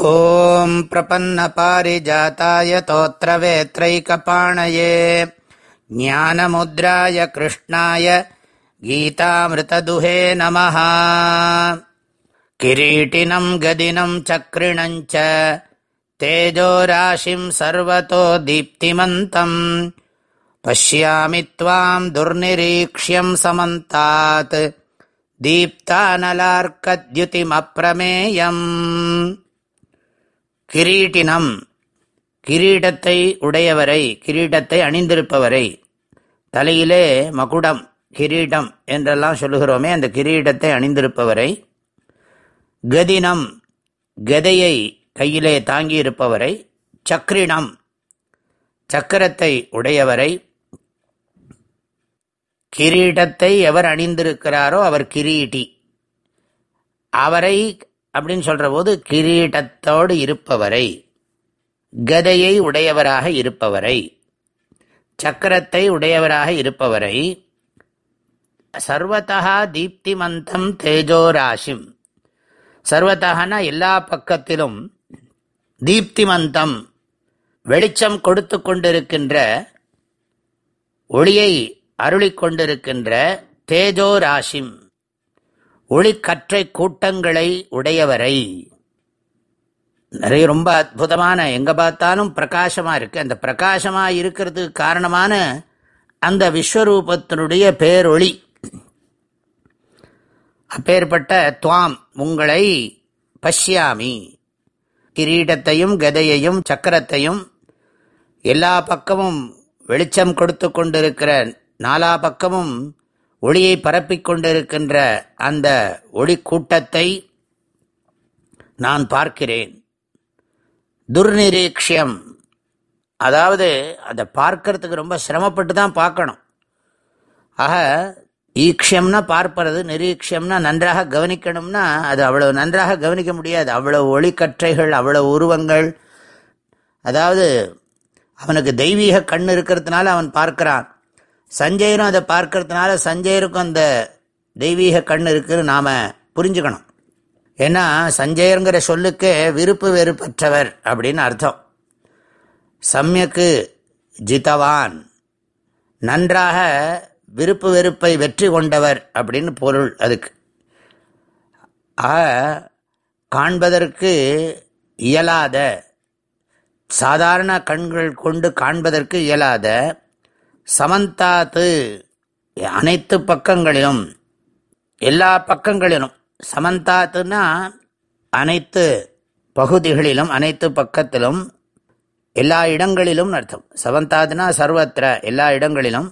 ॐ प्रपन्नपारिजाताय तोत्रवेत्रैकपाणये ज्ञानमुद्राय कृष्णाय गीतामृतदुहे नमः किरीटिनम् गदिनम् चक्रिणम् च तेजोराशिम् सर्वतो दीप्तिमन्तम् पश्यामि त्वाम् दुर्निरीक्ष्यम् समन्तात् दीप्तानलार्कद्युतिमप्रमेयम् கிரீட்டினம் கிரீடத்தை உடையவரை கிரீடத்தை அணிந்திருப்பவரை. தலையிலே மகுடம் கிரீடம் என்றெல்லாம் சொல்லுகிறோமே அந்த கிரீடத்தை அணிந்திருப்பவரை. கதினம் கதையை கையிலே தாங்கியிருப்பவரை. சக்ரினம் சக்கரத்தை உடையவரை. கிரீடத்தை எவர் அணிந்திருக்கிறாரோ அவர் கிரீட்டி. அவரை அப்படின்னு சொல்ற போது கிரீடத்தோடு இருப்பவரை கதையை உடையவராக இருப்பவரை சக்கரத்தை உடையவராக இருப்பவரை சர்வதா தீப்திமந்தம் தேஜோராசிம் சர்வத்தகனா எல்லா பக்கத்திலும் தீப்திமந்தம் வெளிச்சம் கொடுத்து கொண்டிருக்கின்ற ஒளியை அருளிக் கொண்டிருக்கின்ற தேஜோராசிம் ஒளிக்கற்றை கூட்டங்களை உடையவரை. நிறைய ரொம்ப அற்புதமான எங்கே பார்த்தாலும் பிரகாசமாக இருக்கு. அந்த பிரகாசமாக இருக்கிறதுக்கு காரணமான அந்த விஸ்வரூபத்தினுடைய பேரொளி. அப்பேற்பட்ட துவாம் உங்களை பஷ்யாமி. கிரீடத்தையும் கதையையும் சக்கரத்தையும் எல்லா பக்கமும் வெளிச்சம் கொடுத்து கொண்டிருக்கிற நாலா பக்கமும் ஒளியை பரப்பிக் கொண்டிருக்கின்ற அந்த ஒளி கூட்டத்தை நான் பார்க்கிறேன். துர்நிரீக்ஷியம். அதாவது அதை பார்க்கறதுக்கு ரொம்ப சிரமப்பட்டு தான் பார்க்கணும். ஆக ஈக்ஷியம்னா பார்ப்பறது நிரீக்ஷியம்னா நன்றாக கவனிக்கணும்னா அது அவ்வளவு நன்றாக கவனிக்க முடியாது. அவ்வளவு ஒளிக்கற்றைகள் அவ்வளவு உருவங்கள். அதாவது அவனுக்கு தெய்வீக கண் இருக்கிறதுனால அவன் பார்க்கிறான். சஞ்சயரும் அதை பார்க்கறதுனால சஞ்சயருக்கும் அந்த தெய்வீக கண் இருக்குன்னு நாம் புரிஞ்சுக்கணும். ஏன்னா சஞ்சயருங்கிற சொல்லுக்கு விருப்பு வெறுப்பற்றவர் அப்படின்னு அர்த்தம். சமயக்கு ஜிதவான் நன்றாக விருப்பு வெறுப்பை வெற்றி கொண்டவர் அப்படின்னு பொருள் அதுக்கு. ஆக காண்பதற்கு இயலாத சாதாரண கண்கள் கொண்டு காண்பதற்கு இயலாத சமந்தாத்து. அனைத்து பக்கங்களிலும் எல்லா பக்கங்களிலும். சமந்தாத்துனா அனைத்து பகுதிகளிலும் அனைத்து பக்கத்திலும் எல்லா இடங்களிலும் அர்த்தம். சமந்தாத்துனா சர்வத்திர எல்லா இடங்களிலும்.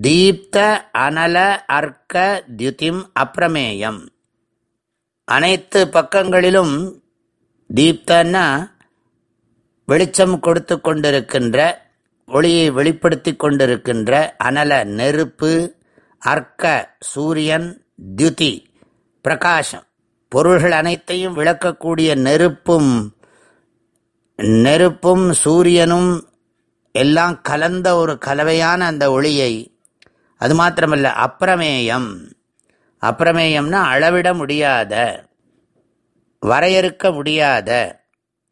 தீப்த அனல அர்க்க தியுதிம் அப்பிரமேயம் அனைத்து பக்கங்களிலும் தீப்தன்னா வெளிச்சம் கொடுத்து கொண்டிருக்கின்ற ஒளியை வெளிப்படுத்தி கொண்டிருக்கின்ற அனல நெருப்பு அர்க்க சூரியன் தியுதி பிரகாசம். பொருள்கள் அனைத்தையும் விளக்கக்கூடிய நெருப்பும் நெருப்பும் சூரியனும் எல்லாம் கலந்த ஒரு கலவையான அந்த ஒளியை. அது மாத்திரமல்ல அப்பிரமேயம். அப்பிரமேயம்னா அளவிட முடியாத வரையறுக்க முடியாத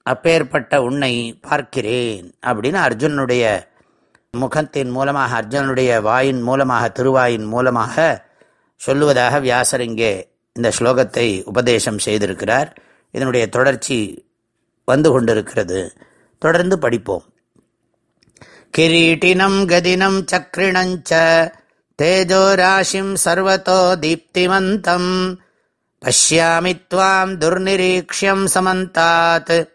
அப்பேற்பட்ட உன்னை பார்க்கிறேன் அப்படின்னு அர்ஜுனுடைய முகத்தின் மூலமாக அர்ஜுனுடைய வாயின் மூலமாக திருவாயின் மூலமாக சொல்லுவதாக வியாசர் இங்கே இந்த ஸ்லோகத்தை உபதேசம் செய்திருக்கிறார். இதனுடைய தொடர்ச்சி வந்து கொண்டிருக்கிறது. தொடர்ந்து படிப்போம். கிரீட்டினம் கதினம் சக்ரிணஞ்ச தேஜோராசிம் சர்வத்தோ தீப்திமந்தம். பஷ்யாமி துவாம் துர்நிரீக்ஷியம் சமந்தாத்